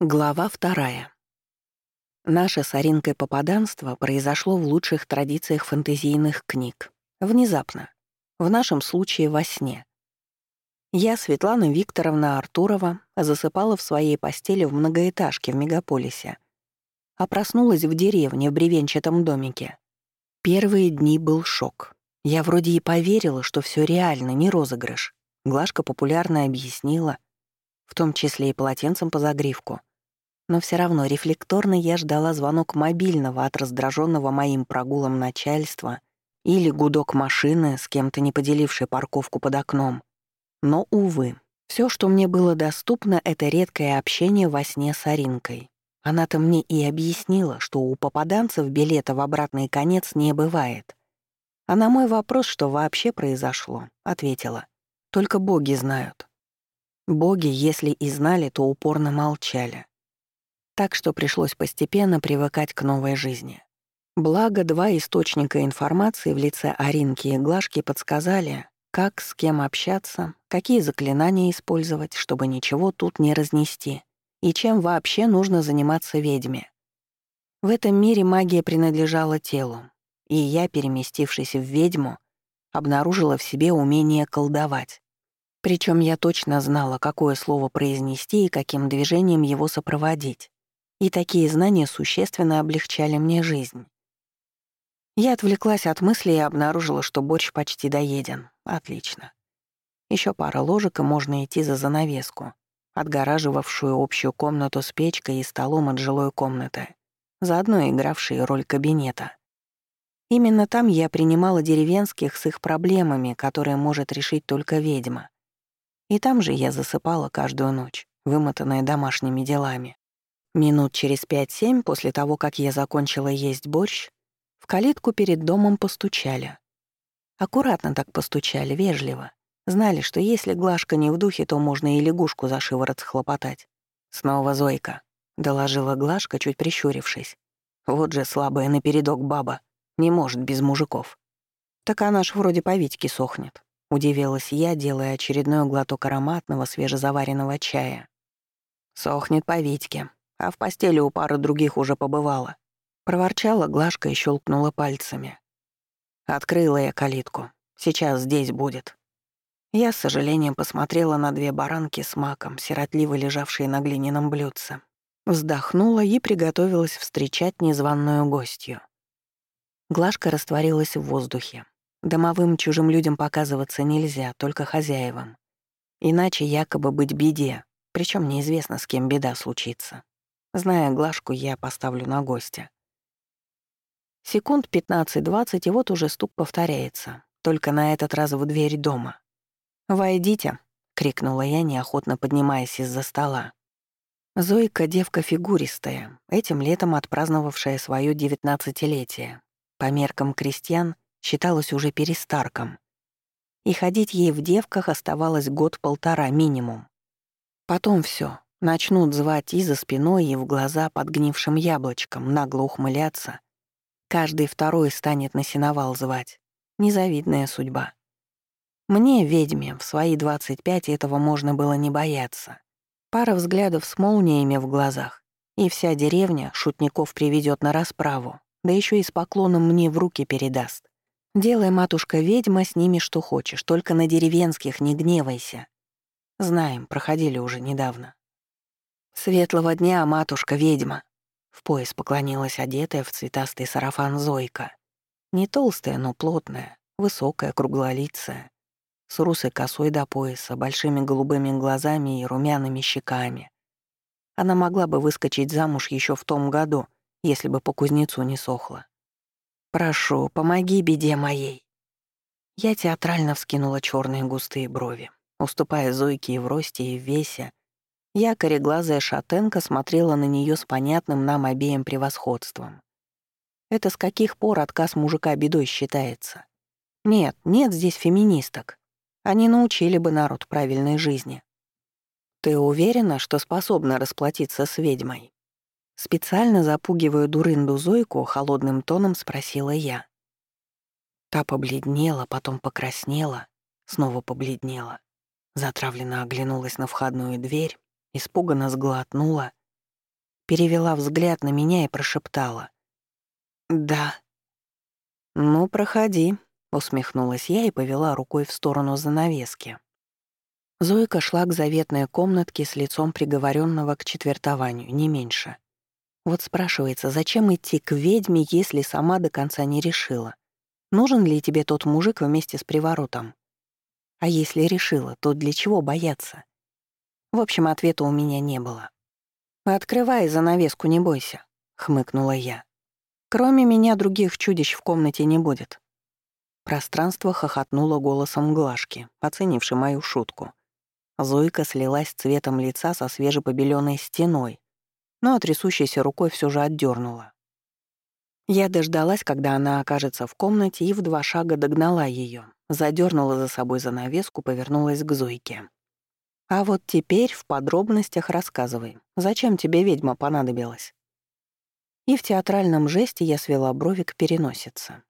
Глава вторая. Наше с Аринкой попаданство произошло в лучших традициях фэнтезийных книг. Внезапно. В нашем случае во сне. Я, Светлана Викторовна Артурова, засыпала в своей постели в многоэтажке в мегаполисе, а проснулась в деревне в бревенчатом домике. Первые дни был шок. Я вроде и поверила, что все реально, не розыгрыш. Глашка популярно объяснила, в том числе и полотенцем по загривку. Но все равно рефлекторно я ждала звонок мобильного от раздраженного моим прогулом начальства или гудок машины, с кем-то не поделившей парковку под окном. Но, увы, все, что мне было доступно, это редкое общение во сне с Аринкой. Она-то мне и объяснила, что у попаданцев билета в обратный конец не бывает. А на мой вопрос, что вообще произошло, ответила. Только боги знают. Боги, если и знали, то упорно молчали. Так что пришлось постепенно привыкать к новой жизни. Благо, два источника информации в лице Аринки и Глашки подсказали, как с кем общаться, какие заклинания использовать, чтобы ничего тут не разнести, и чем вообще нужно заниматься ведьме. В этом мире магия принадлежала телу, и я, переместившись в ведьму, обнаружила в себе умение колдовать. Причем я точно знала, какое слово произнести и каким движением его сопроводить. И такие знания существенно облегчали мне жизнь. Я отвлеклась от мысли и обнаружила, что борщ почти доеден. Отлично. Еще пара ложек, и можно идти за занавеску, отгораживавшую общую комнату с печкой и столом от жилой комнаты, заодно игравшие роль кабинета. Именно там я принимала деревенских с их проблемами, которые может решить только ведьма. И там же я засыпала каждую ночь, вымотанная домашними делами. Минут через пять-семь после того, как я закончила есть борщ, в калитку перед домом постучали. Аккуратно так постучали, вежливо. Знали, что если Глашка не в духе, то можно и лягушку за шиворот схлопотать. «Снова Зойка», — доложила Глашка, чуть прищурившись. «Вот же слабая напередок баба. Не может без мужиков». «Так она ж вроде по Витьке сохнет», — удивилась я, делая очередной глоток ароматного свежезаваренного чая. «Сохнет по Витьке, а в постели у пары других уже побывала». Проворчала Глашка и щелкнула пальцами. Открыла я калитку. Сейчас здесь будет. Я с сожалением посмотрела на две баранки с маком, сиротливо лежавшие на глиняном блюдце. Вздохнула и приготовилась встречать незваную гостью. Глашка растворилась в воздухе. Домовым чужим людям показываться нельзя, только хозяевам. Иначе якобы быть беде, причем неизвестно, с кем беда случится. Зная Глашку, я поставлю на гостя. Секунд 15-20, и вот уже стук повторяется, только на этот раз в дверь дома. «Войдите», — крикнула я, неохотно поднимаясь из-за стола. Зойка — девка фигуристая, этим летом отпраздновавшая свое девятнадцатилетие. По меркам крестьян — считалась уже перестарком. И ходить ей в девках оставалось год-полтора минимум. Потом все начнут звать и за спиной, и в глаза подгнившим яблочком, нагло ухмыляться. Каждый второй станет на сеновал звать. Незавидная судьба. Мне, ведьме, в свои 25 этого можно было не бояться. Пара взглядов с молниями в глазах, и вся деревня шутников приведет на расправу, да еще и с поклоном мне в руки передаст. Делай, матушка-ведьма, с ними что хочешь, только на деревенских не гневайся. Знаем, проходили уже недавно. Светлого дня, матушка-ведьма. В пояс поклонилась одетая в цветастый сарафан Зойка. Не толстая, но плотная, высокая, круглолицая, с русой косой до пояса, большими голубыми глазами и румяными щеками. Она могла бы выскочить замуж еще в том году, если бы по кузнецу не сохла. Прошу, помоги беде моей». Я театрально вскинула черные густые брови. Уступая Зойке и в росте, и в весе, я, кореглазая шатенка, смотрела на нее с понятным нам обеим превосходством. Это с каких пор отказ мужика бедой считается? Нет, нет здесь феминисток. Они научили бы народ правильной жизни. Ты уверена, что способна расплатиться с ведьмой? Специально запугивая дурынду Зойку, холодным тоном спросила я. Та побледнела, потом покраснела, снова побледнела. Затравленно оглянулась на входную дверь, испуганно сглотнула перевела взгляд на меня и прошептала. «Да». «Ну, проходи», — усмехнулась я и повела рукой в сторону занавески. Зойка шла к заветной комнатке с лицом приговоренного к четвертованию, не меньше. Вот спрашивается, зачем идти к ведьме, если сама до конца не решила? Нужен ли тебе тот мужик вместе с приворотом? А если решила, то для чего бояться? В общем, ответа у меня не было. «Открывай занавеску, не бойся», — хмыкнула я. «Кроме меня других чудищ в комнате не будет». Пространство хохотнуло голосом Глашки, оценившей мою шутку. Зойка слилась цветом лица со свежепобелённой стеной, но трясущейся рукой все же отдернула. Я дождалась, когда она окажется в комнате, и в два шага догнала ее, задернула за собой занавеску, повернулась к Зойке. «А вот теперь в подробностях рассказывай, зачем тебе ведьма понадобилась?» И в театральном жесте я свела брови к переносице.